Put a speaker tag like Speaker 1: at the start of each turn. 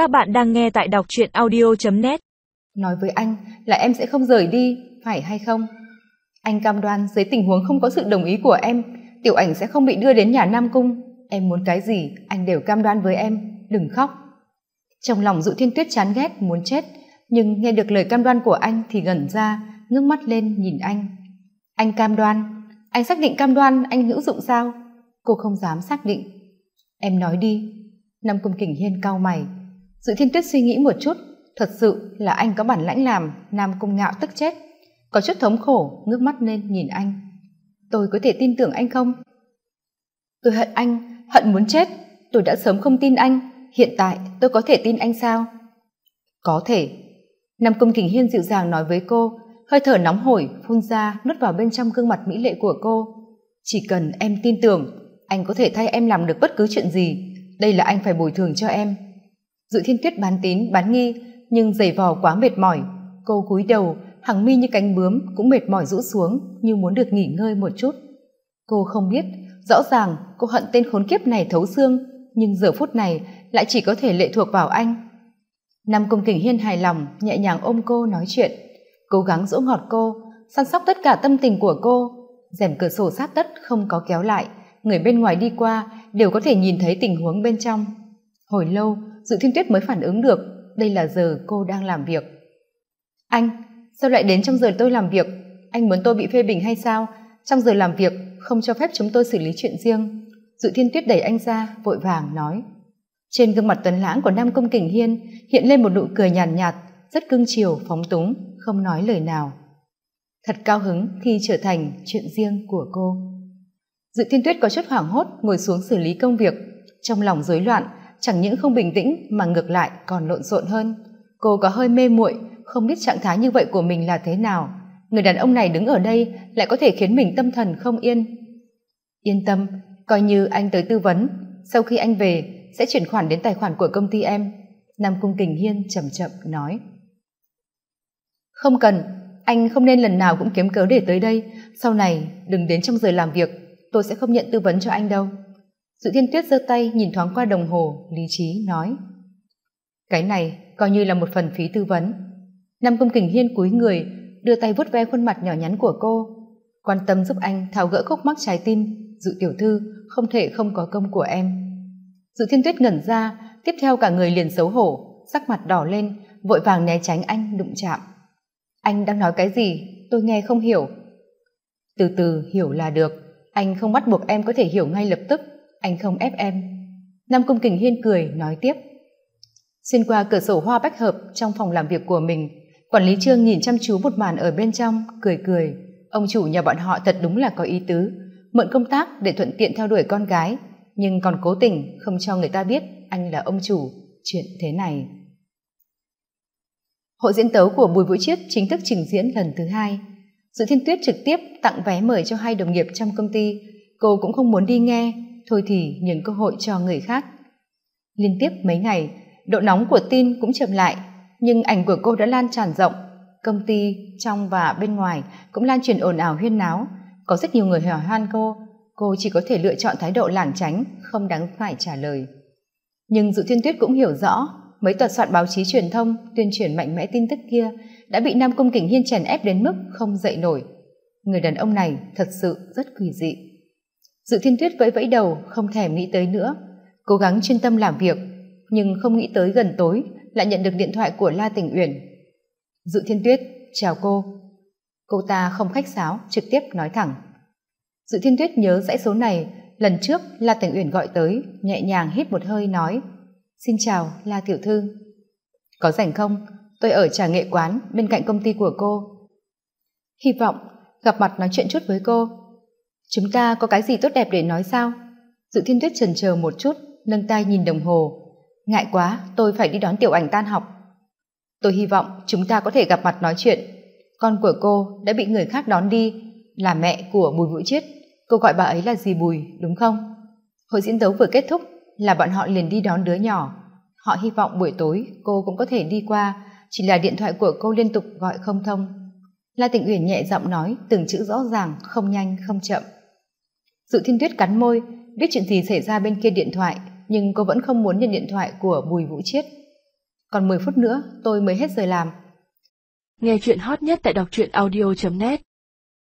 Speaker 1: Các bạn đang nghe tại đọc truyện audio.net
Speaker 2: Nói với anh là em sẽ không rời đi, phải hay không? Anh cam đoan dưới tình huống không có sự đồng ý của em, tiểu ảnh sẽ không bị đưa đến nhà Nam Cung. Em muốn cái gì, anh đều cam đoan với em, đừng khóc. Trong lòng dụ thiên tuyết chán ghét, muốn chết, nhưng nghe được lời cam đoan của anh thì gần ra, ngước mắt lên nhìn anh. Anh cam đoan, anh xác định cam đoan anh hữu dụng sao? Cô không dám xác định. Em nói đi. Nam Cung Kình Hiên cau mày. Dự Thiên Tuyết suy nghĩ một chút, thật sự là anh có bản lãnh làm, Nam Cung ngạo tức chết. Có chút thống khổ, ngước mắt lên nhìn anh. Tôi có thể tin tưởng anh không? Tôi hận anh, hận muốn chết. Tôi đã sớm không tin anh. Hiện tại tôi có thể tin anh sao? Có thể. Nam Cung Kình Hiên dịu dàng nói với cô, hơi thở nóng hổi phun ra nuốt vào bên trong gương mặt mỹ lệ của cô. Chỉ cần em tin tưởng, anh có thể thay em làm được bất cứ chuyện gì. Đây là anh phải bồi thường cho em dự thiên tuyết bán tín, bán nghi, nhưng giày vò quá mệt mỏi. Cô cúi đầu, hàng mi như cánh bướm cũng mệt mỏi rũ xuống, như muốn được nghỉ ngơi một chút. Cô không biết, rõ ràng cô hận tên khốn kiếp này thấu xương, nhưng giờ phút này lại chỉ có thể lệ thuộc vào anh. Nam công kình hiên hài lòng, nhẹ nhàng ôm cô nói chuyện, cố gắng dỗ ngọt cô, săn sóc tất cả tâm tình của cô. Rèm cửa sổ sát đất không có kéo lại, người bên ngoài đi qua đều có thể nhìn thấy tình huống bên trong. Hồi lâu dự thiên tuyết mới phản ứng được. Đây là giờ cô đang làm việc. Anh sao lại đến trong giờ tôi làm việc? Anh muốn tôi bị phê bình hay sao? Trong giờ làm việc không cho phép chúng tôi xử lý chuyện riêng. Dự thiên tuyết đẩy anh ra vội vàng nói. Trên gương mặt tuấn lãng của nam công kình hiên hiện lên một nụ cười nhàn nhạt, nhạt rất cưng chiều phóng túng không nói lời nào. Thật cao hứng khi trở thành chuyện riêng của cô. Dự thiên tuyết có chút hoảng hốt ngồi xuống xử lý công việc. Trong lòng rối loạn chẳng những không bình tĩnh, mà ngược lại còn lộn xộn hơn. Cô có hơi mê muội, không biết trạng thái như vậy của mình là thế nào. Người đàn ông này đứng ở đây lại có thể khiến mình tâm thần không yên. Yên tâm, coi như anh tới tư vấn. Sau khi anh về, sẽ chuyển khoản đến tài khoản của công ty em. Nam cung kình hiên chậm chậm nói. Không cần, anh không nên lần nào cũng kiếm cớ để tới đây. Sau này, đừng đến trong giờ làm việc, tôi sẽ không nhận tư vấn cho anh đâu dự thiên tuyết giơ tay nhìn thoáng qua đồng hồ, lý trí nói. Cái này coi như là một phần phí tư vấn. Nam công kình hiên cúi người, đưa tay vuốt ve khuôn mặt nhỏ nhắn của cô, quan tâm giúp anh tháo gỡ khúc mắc trái tim, dự tiểu thư không thể không có công của em. Dự thiên tuyết ngẩn ra, tiếp theo cả người liền xấu hổ, sắc mặt đỏ lên, vội vàng né tránh anh đụng chạm. Anh đang nói cái gì? Tôi nghe không hiểu. Từ từ hiểu là được. Anh không bắt buộc em có thể hiểu ngay lập tức anh không ép em. Nam cung kình hiên cười, nói tiếp. Xuyên qua cửa sổ hoa bách hợp trong phòng làm việc của mình, quản lý trương nhìn chăm chú một màn ở bên trong, cười cười. Ông chủ nhà bọn họ thật đúng là có ý tứ, mượn công tác để thuận tiện theo đuổi con gái, nhưng còn cố tình không cho người ta biết anh là ông chủ. Chuyện thế này. Hội diễn tấu của bùi vũ chiết chính thức trình diễn lần thứ hai. Dự thiên tuyết trực tiếp tặng vé mời cho hai đồng nghiệp trong công ty. Cô cũng không muốn đi nghe thôi thì nhường cơ hội cho người khác. Liên tiếp mấy ngày, độ nóng của tin cũng chậm lại, nhưng ảnh của cô đã lan tràn rộng. Công ty, trong và bên ngoài cũng lan truyền ồn ào huyên náo. Có rất nhiều người hỏi han cô cô chỉ có thể lựa chọn thái độ lảng tránh, không đáng phải trả lời. Nhưng dự thiên tuyết cũng hiểu rõ, mấy tòa soạn báo chí truyền thông tuyên truyền mạnh mẽ tin tức kia đã bị nam cung kình hiên chèn ép đến mức không dậy nổi. Người đàn ông này thật sự rất quỷ dị dự thiên tuyết vẫy vẫy đầu, không thèm nghĩ tới nữa. Cố gắng chuyên tâm làm việc, nhưng không nghĩ tới gần tối, lại nhận được điện thoại của la tình uyển. Dự thiên tuyết, chào cô. Cô ta không khách sáo, trực tiếp nói thẳng. Dự thiên tuyết nhớ dãy số này, lần trước la tình uyển gọi tới, nhẹ nhàng hít một hơi nói, xin chào, la tiểu thư. Có rảnh không? Tôi ở trà nghệ quán, bên cạnh công ty của cô. Hy vọng gặp mặt nói chuyện chút với cô chúng ta có cái gì tốt đẹp để nói sao? Dự thiên tuyết trần chờ một chút, nâng tay nhìn đồng hồ. Ngại quá, tôi phải đi đón tiểu ảnh tan học. Tôi hy vọng chúng ta có thể gặp mặt nói chuyện. Con của cô đã bị người khác đón đi, là mẹ của bùi vũ chiết. Cô gọi bà ấy là gì bùi, đúng không? Hội diễn tấu vừa kết thúc là bọn họ liền đi đón đứa nhỏ. Họ hy vọng buổi tối cô cũng có thể đi qua, chỉ là điện thoại của cô liên tục gọi không thông. La tịnh uyển nhẹ giọng nói từng chữ rõ ràng, không nhanh, không chậm dự thiên tuyết cắn môi, biết chuyện gì xảy ra bên kia điện thoại, nhưng cô vẫn không muốn nhận điện thoại của bùi vũ chiết. Còn 10 phút nữa, tôi mới hết giờ làm.
Speaker 1: Nghe chuyện hot nhất tại đọc truyện audio.net